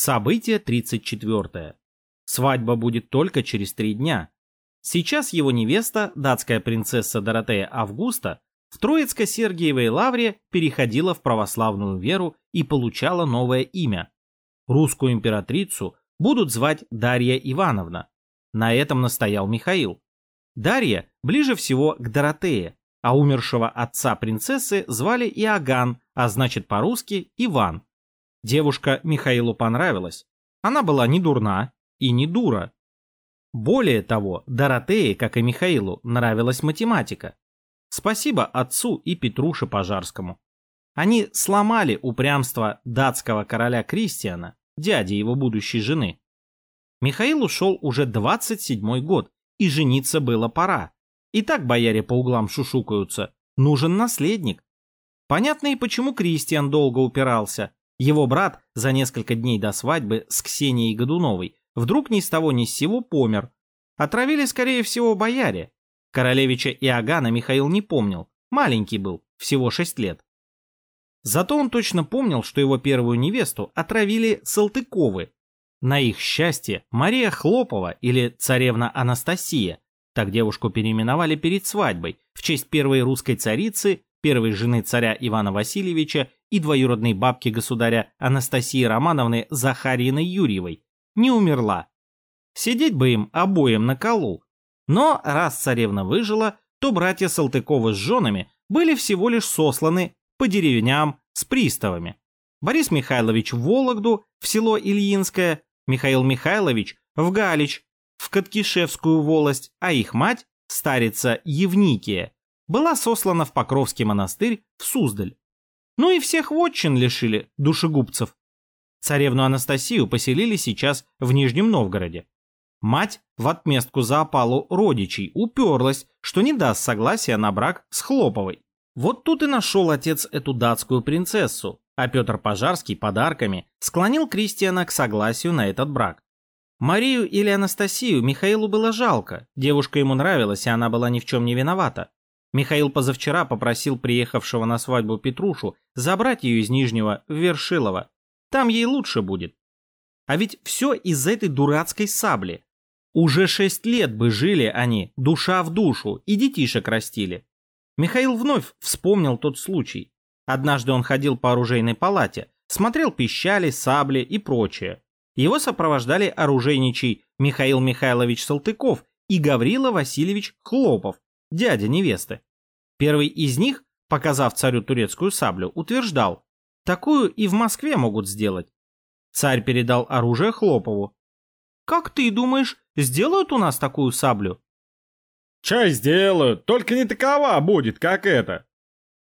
Событие 34. Свадьба будет только через три дня. Сейчас его невеста, датская принцесса Доротея Августа, в Троицко-Сергиевой лавре переходила в православную веру и получала новое имя. Русскую императрицу будут звать Дарья Ивановна. На этом настоял Михаил. Дарья ближе всего к Доротее, а умершего отца принцессы звали Иоганн, а значит по-русски Иван. Девушка Михаилу понравилась. Она была не дурна и не дура. Более того, Доротее, как и Михаилу, нравилась математика. Спасибо отцу и Петруше Пожарскому. Они сломали упрямство датского короля Кристиана, дяди его будущей жены. Михаил ушел уже 27 год, и жениться было пора. И так бояре по углам шушукаются. Нужен наследник. Понятно и почему Кристиан долго упирался. Его брат за несколько дней до свадьбы с Ксенией Годуновой вдруг ни с того ни с сего помер. Отравили, скорее всего, бояре. Королевича Иоганна Михаил не помнил. Маленький был, всего шесть лет. Зато он точно помнил, что его первую невесту отравили Салтыковы. На их счастье Мария Хлопова или царевна Анастасия, так девушку переименовали перед свадьбой, в честь первой русской царицы, первой жены царя Ивана Васильевича и двоюродной бабки государя Анастасии Романовны Захариной Юрьевой, не умерла. Сидеть бы им обоим на колу. Но раз царевна выжила, то братья Салтыковы с женами были всего лишь сосланы по деревням с приставами. Борис Михайлович в Вологду, в село Ильинское, Михаил Михайлович в Галич, в Коткишевскую волость, а их мать, старица Евникия, была сослана в Покровский монастырь в Суздаль. Ну и всех вотчин лишили душегубцев. Царевну Анастасию поселили сейчас в Нижнем Новгороде. Мать в отместку за опалу родичей уперлась, что не даст согласия на брак с Хлоповой. Вот тут и нашел отец эту датскую принцессу, а Петр Пожарский подарками склонил Кристиана к согласию на этот брак. Марию или Анастасию Михаилу было жалко, девушка ему нравилась, и она была ни в чем не виновата. Михаил позавчера попросил приехавшего на свадьбу Петрушу забрать ее из Нижнего в Вершилово. Там ей лучше будет. А ведь все из-за этой дурацкой сабли. Уже шесть лет бы жили они, душа в душу, и детишек растили. Михаил вновь вспомнил тот случай. Однажды он ходил по оружейной палате, смотрел пищали, сабли и прочее. Его сопровождали оружейничий Михаил Михайлович Салтыков и Гаврила Васильевич Хлопов, дядя невесты. Первый из них, показав царю турецкую саблю, утверждал, такую и в Москве могут сделать. Царь передал оружие Хлопову. «Как ты думаешь, сделают у нас такую саблю?» «Чай сделают, только не такова будет, как это».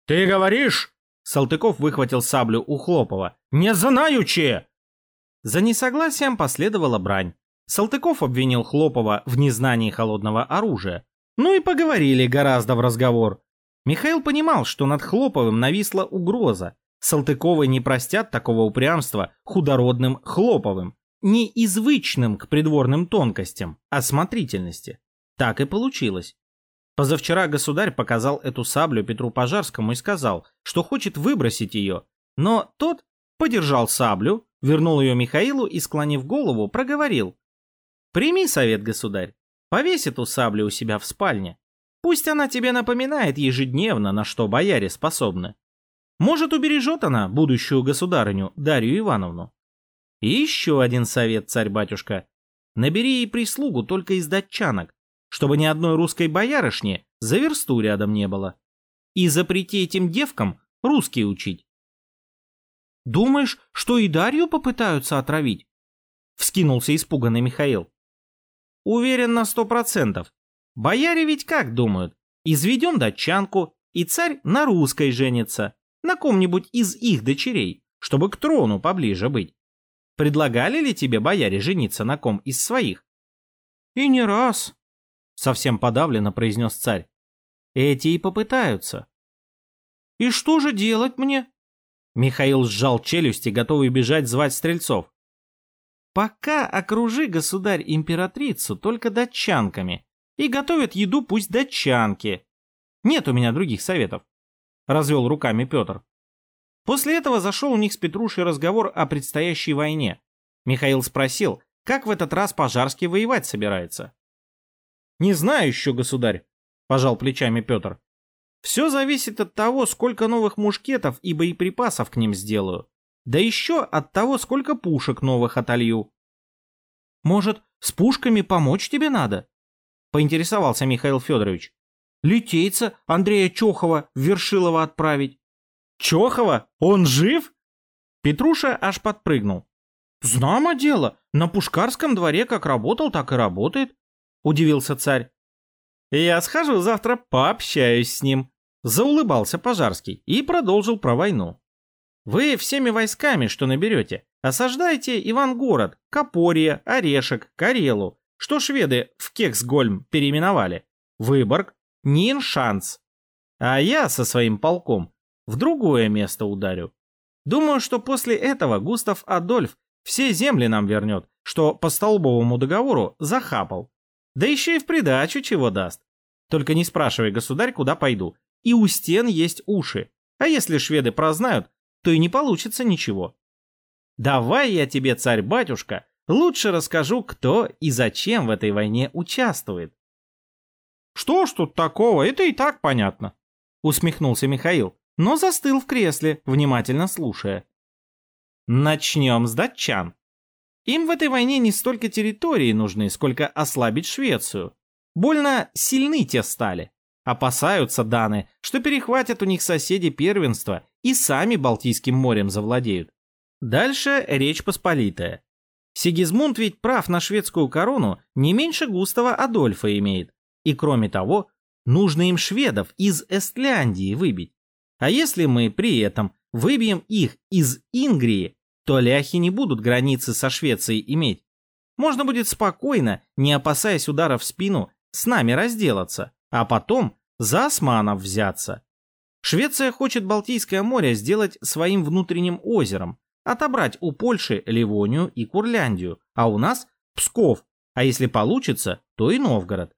«Ты говоришь?» Салтыков выхватил саблю у Хлопова. «Не знаю, че!» За несогласием последовала брань. Салтыков обвинил Хлопова в незнании холодного оружия. Ну и поговорили гораздо в разговор. Михаил понимал, что над Хлоповым нависла угроза. Салтыковы не простят такого упрямства худородным Хлоповым, не извычным к придворным тонкостям, а смотрительности. Так и получилось. Позавчера государь показал эту саблю Петру Пожарскому и сказал, что хочет выбросить ее, но тот подержал саблю, вернул ее Михаилу и, склонив голову, проговорил. «Прими совет, государь. Повесь эту саблю у себя в спальне. Пусть она тебе напоминает ежедневно, на что бояре способны. Может, убережет она будущую государыню Дарью Ивановну. И еще один совет, царь-батюшка. Набери ей прислугу только из датчанок, чтобы ни одной русской боярышни за версту рядом не было. И запрети этим девкам русский учить. Думаешь, что и Дарью попытаются отравить? Вскинулся испуганный Михаил. Уверен на сто процентов. Бояре ведь как думают? Изведем датчанку, и царь на русской женится, на ком-нибудь из их дочерей, чтобы к трону поближе быть. Предлагали ли тебе бояре жениться на ком из своих? И не раз, совсем подавленно произнес царь. Эти и попытаются. И что же делать мне? Михаил сжал челюсти, готовый бежать звать стрельцов. «Пока окружи, государь, императрицу только датчанками, и готовят еду пусть датчанки. Нет у меня других советов», — развел руками Петр. После этого зашел у них с Петрушей разговор о предстоящей войне. Михаил спросил, как в этот раз Пожарский воевать собирается. «Не знаю еще, государь», — пожал плечами Петр. «Все зависит от того, сколько новых мушкетов и боеприпасов к ним сделаю. Да еще от того, сколько пушек новых отолью». «Может, с пушками помочь тебе надо?» — поинтересовался Михаил Федорович. «Литейца Андрея Чохова в Вершилово отправить». «Чохова? Он жив?» Петруша аж подпрыгнул. «Знамо дело, на Пушкарском дворе как работал, так и работает», — удивился царь. «Я схожу завтра пообщаюсь с ним», — заулыбался Пожарский и продолжил про войну. «Вы всеми войсками, что наберете, осаждайте Ивангород, Копорье, Орешек, Карелу, что шведы в Кексгольм переименовали, Выборг, Ниншанс. А я со своим полком в другое место ударю. Думаю, что после этого Густав Адольф все земли нам вернет, что по Столбовому договору захапал. Да еще и в придачу чего даст. Только не спрашивай, государь, куда пойду. И у стен есть уши. А если шведы прознают, то и не получится ничего. Давай я тебе, царь-батюшка, лучше расскажу, кто и зачем в этой войне участвует. Что ж тут такого, это и так понятно, усмехнулся Михаил, но застыл в кресле, внимательно слушая. Начнем с датчан. Им в этой войне не столько территории нужны, сколько ослабить Швецию. Больно сильны те стали. Опасаются даны, что перехватят у них соседи первенства и сами Балтийским морем завладеют. Дальше Речь Посполитая. Сигизмунд ведь прав на шведскую корону не меньше Густава Адольфа имеет. И кроме того, нужно им шведов из Эстляндии выбить. А если мы при этом выбьем их из Ингрии, то ляхи не будут границы со Швецией иметь. Можно будет спокойно, не опасаясь удара в спину, с нами разделаться, а потом за османов взяться. Швеция хочет Балтийское море сделать своим внутренним озером, отобрать у Польши Ливонию и Курляндию, а у нас Псков, а если получится, то и Новгород.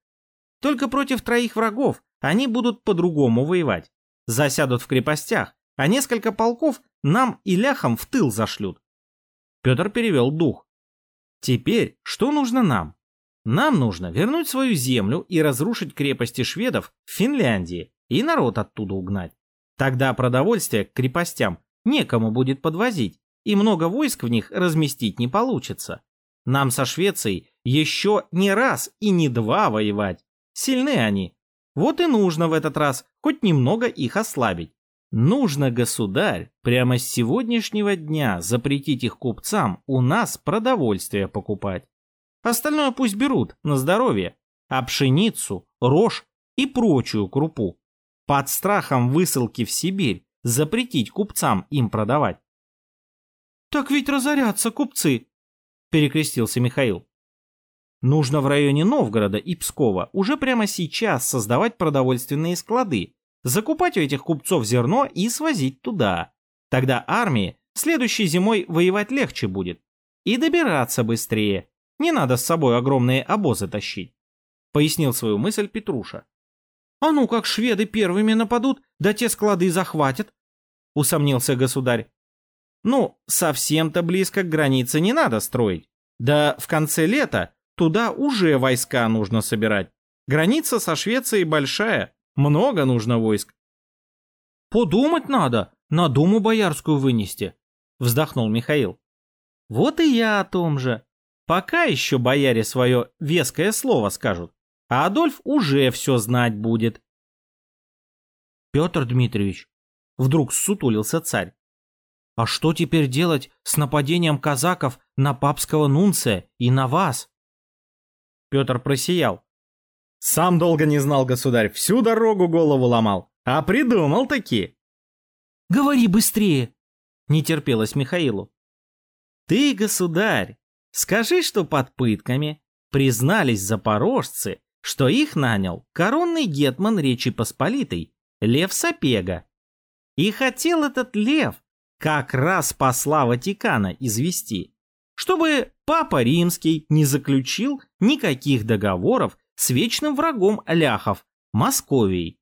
Только против троих врагов они будут по-другому воевать. Засядут в крепостях, а несколько полков нам и ляхам в тыл зашлют. Петр перевел дух. Теперь что нужно нам? Нам нужно вернуть свою землю и разрушить крепости шведов в Финляндии и народ оттуда угнать. Тогда продовольствие к крепостям некому будет подвозить, и много войск в них разместить не получится. Нам со Швецией еще не раз и не два воевать. Сильны они. Вот и нужно в этот раз хоть немного их ослабить. Нужно, государь, прямо с сегодняшнего дня запретить их купцам у нас продовольствие покупать. Остальное пусть берут на здоровье, а пшеницу, рожь и прочую крупу. Под страхом высылки в Сибирь запретить купцам им продавать. «Так ведь разорятся купцы», — перекрестился Михаил. Нужно в районе Новгорода и Пскова уже прямо сейчас создавать продовольственные склады, закупать у этих купцов зерно и свозить туда. Тогда армии следующей зимой воевать легче будет. И добираться быстрее. Не надо с собой огромные обозы тащить. Пояснил свою мысль Петруша. А ну как шведы первыми нападут, да те склады захватят? Усомнился государь. Ну, совсем-то близко к границе не надо строить. Да в конце лета туда уже войска нужно собирать. Граница со Швецией большая, много нужно войск. Подумать надо, на думу боярскую вынести, вздохнул Михаил. Вот и я о том же. Пока еще бояре свое веское слово скажут, а Адольф уже все знать будет. Петр Дмитриевич, вдруг сутулился царь. А что теперь делать с нападением казаков на папского нунция и на вас? Петр просиял. Сам долго не знал, государь, всю дорогу голову ломал. А придумал таки. Говори быстрее, не терпелось Михаилу. Ты, государь, скажи, что под пытками признались запорожцы, что их нанял коронный гетман Речи Посполитой, Лев Сапега. И хотел этот Лев как раз посла Ватикана извести, чтобы Папа Римский не заключил никаких договоров с вечным врагом ляхов, Московией.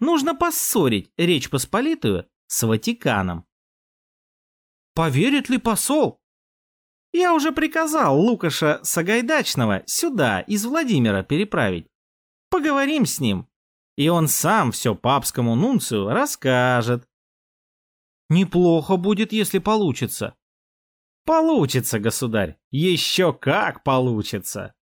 Нужно поссорить Речь Посполитую с Ватиканом. Поверит ли посол? Я уже приказал Лукаша Сагайдачного сюда, из Владимира, переправить. Поговорим с ним, и он сам все папскому нунцию расскажет. Неплохо будет, если получится. Получится, государь, еще как получится.